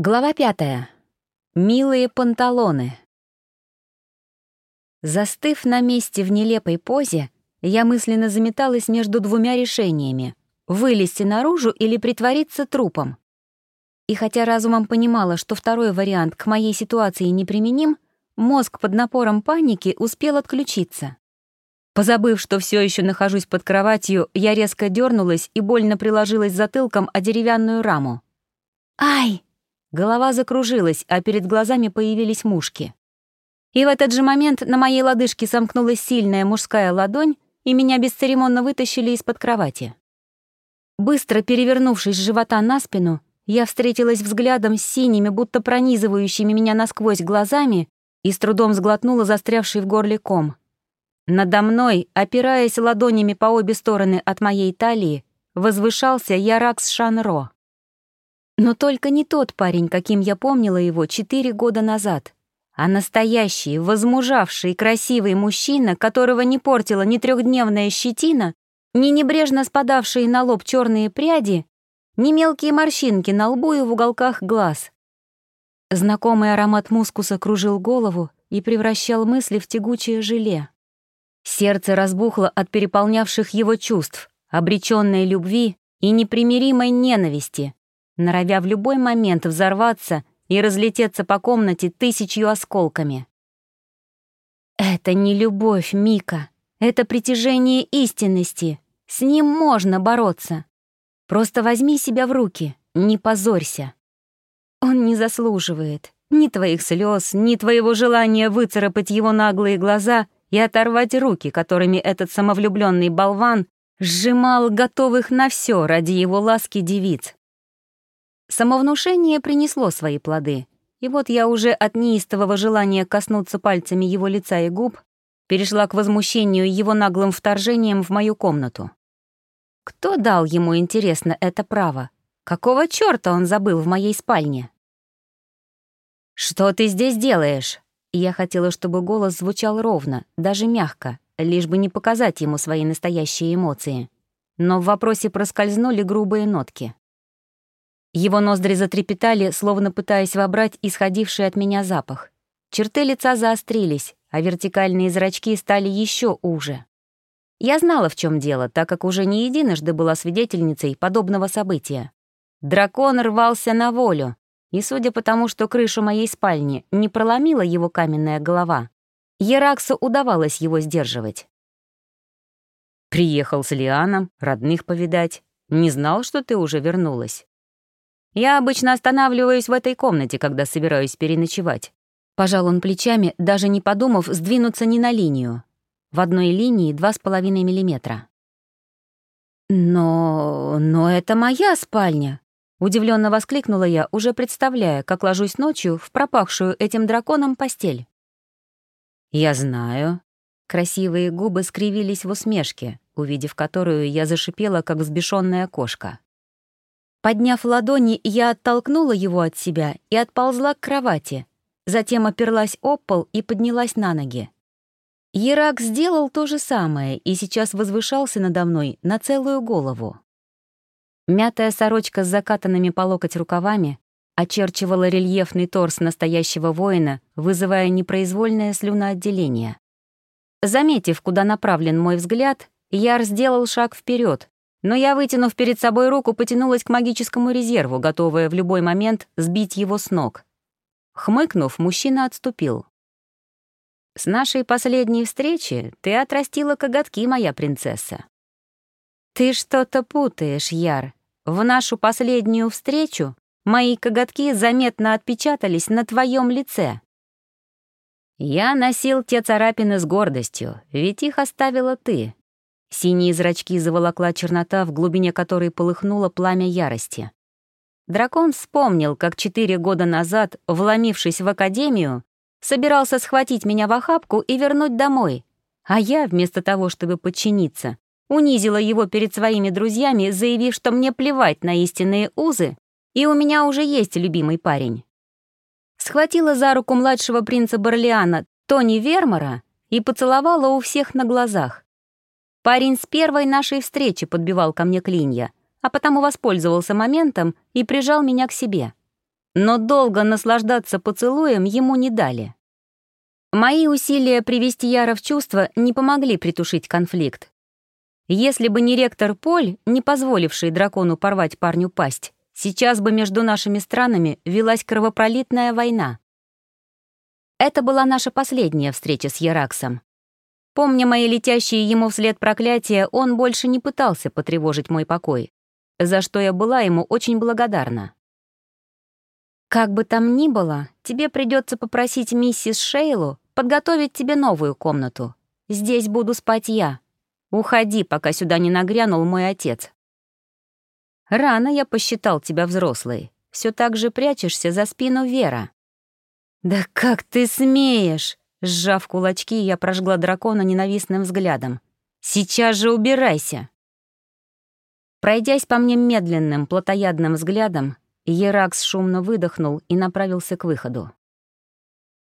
Глава пятая. Милые панталоны. Застыв на месте в нелепой позе, я мысленно заметалась между двумя решениями — вылезти наружу или притвориться трупом. И хотя разумом понимала, что второй вариант к моей ситуации неприменим, мозг под напором паники успел отключиться. Позабыв, что все еще нахожусь под кроватью, я резко дернулась и больно приложилась затылком о деревянную раму. «Ай!» Голова закружилась, а перед глазами появились мушки. И в этот же момент на моей лодыжке сомкнулась сильная мужская ладонь, и меня бесцеремонно вытащили из-под кровати. Быстро перевернувшись с живота на спину, я встретилась взглядом с синими, будто пронизывающими меня насквозь глазами и с трудом сглотнула застрявший в горле ком. Надо мной, опираясь ладонями по обе стороны от моей талии, возвышался Яракс Шанро. Но только не тот парень, каким я помнила его четыре года назад, а настоящий, возмужавший, красивый мужчина, которого не портила ни трехдневная щетина, ни небрежно спадавшие на лоб черные пряди, ни мелкие морщинки на лбу и в уголках глаз. Знакомый аромат мускуса кружил голову и превращал мысли в тягучее желе. Сердце разбухло от переполнявших его чувств, обреченной любви и непримиримой ненависти, норовя в любой момент взорваться и разлететься по комнате тысячью осколками. «Это не любовь, Мика. Это притяжение истинности. С ним можно бороться. Просто возьми себя в руки, не позорься. Он не заслуживает ни твоих слез, ни твоего желания выцарапать его наглые глаза и оторвать руки, которыми этот самовлюбленный болван сжимал готовых на все ради его ласки девиц. Самовнушение принесло свои плоды, и вот я уже от неистового желания коснуться пальцами его лица и губ перешла к возмущению его наглым вторжением в мою комнату. Кто дал ему, интересно, это право? Какого чёрта он забыл в моей спальне? «Что ты здесь делаешь?» Я хотела, чтобы голос звучал ровно, даже мягко, лишь бы не показать ему свои настоящие эмоции. Но в вопросе проскользнули грубые нотки. Его ноздри затрепетали, словно пытаясь вобрать исходивший от меня запах. Черты лица заострились, а вертикальные зрачки стали еще уже. Я знала, в чем дело, так как уже не единожды была свидетельницей подобного события. Дракон рвался на волю, и судя по тому, что крышу моей спальни не проломила его каменная голова, Ераксу удавалось его сдерживать. «Приехал с Лианом, родных повидать. Не знал, что ты уже вернулась. Я обычно останавливаюсь в этой комнате, когда собираюсь переночевать. Пожал он плечами, даже не подумав сдвинуться ни на линию. В одной линии 2,5 миллиметра. «Но... но это моя спальня!» Удивленно воскликнула я, уже представляя, как ложусь ночью в пропахшую этим драконом постель. «Я знаю». Красивые губы скривились в усмешке, увидев которую я зашипела, как взбешенная кошка. Подняв ладони, я оттолкнула его от себя и отползла к кровати. Затем оперлась об пол и поднялась на ноги. Ерак сделал то же самое и сейчас возвышался надо мной на целую голову. Мятая сорочка с закатанными по локоть рукавами очерчивала рельефный торс настоящего воина, вызывая непроизвольное слюноотделение. Заметив, куда направлен мой взгляд, Яр сделал шаг вперед, но я, вытянув перед собой руку, потянулась к магическому резерву, готовая в любой момент сбить его с ног. Хмыкнув, мужчина отступил. «С нашей последней встречи ты отрастила коготки, моя принцесса». «Ты что-то путаешь, Яр. В нашу последнюю встречу мои коготки заметно отпечатались на твоем лице». «Я носил те царапины с гордостью, ведь их оставила ты», Синие зрачки заволокла чернота, в глубине которой полыхнуло пламя ярости. Дракон вспомнил, как четыре года назад, вломившись в академию, собирался схватить меня в охапку и вернуть домой, а я, вместо того, чтобы подчиниться, унизила его перед своими друзьями, заявив, что мне плевать на истинные узы, и у меня уже есть любимый парень. Схватила за руку младшего принца Барлиана, Тони Вермора, и поцеловала у всех на глазах. Парень с первой нашей встречи подбивал ко мне клинья, а потому воспользовался моментом и прижал меня к себе. но долго наслаждаться поцелуем ему не дали. Мои усилия привести Яра в чувство не помогли притушить конфликт. Если бы не ректор Поль, не позволивший дракону порвать парню пасть, сейчас бы между нашими странами велась кровопролитная война. Это была наша последняя встреча с Яраксом. Помня мои летящие ему вслед проклятия, он больше не пытался потревожить мой покой, за что я была ему очень благодарна. Как бы там ни было, тебе придется попросить миссис Шейлу подготовить тебе новую комнату. Здесь буду спать я. Уходи, пока сюда не нагрянул мой отец. Рано я посчитал тебя взрослой. Все так же прячешься за спину Вера. Да как ты смеешь? Сжав кулачки, я прожгла дракона ненавистным взглядом. Сейчас же убирайся. Пройдясь по мне медленным, плотоядным взглядом, Еракс шумно выдохнул и направился к выходу.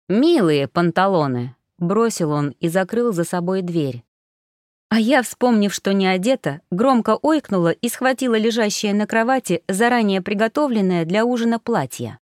«Милые панталоны!» — бросил он и закрыл за собой дверь. А я, вспомнив, что не одета, громко ойкнула и схватила лежащее на кровати заранее приготовленное для ужина платье.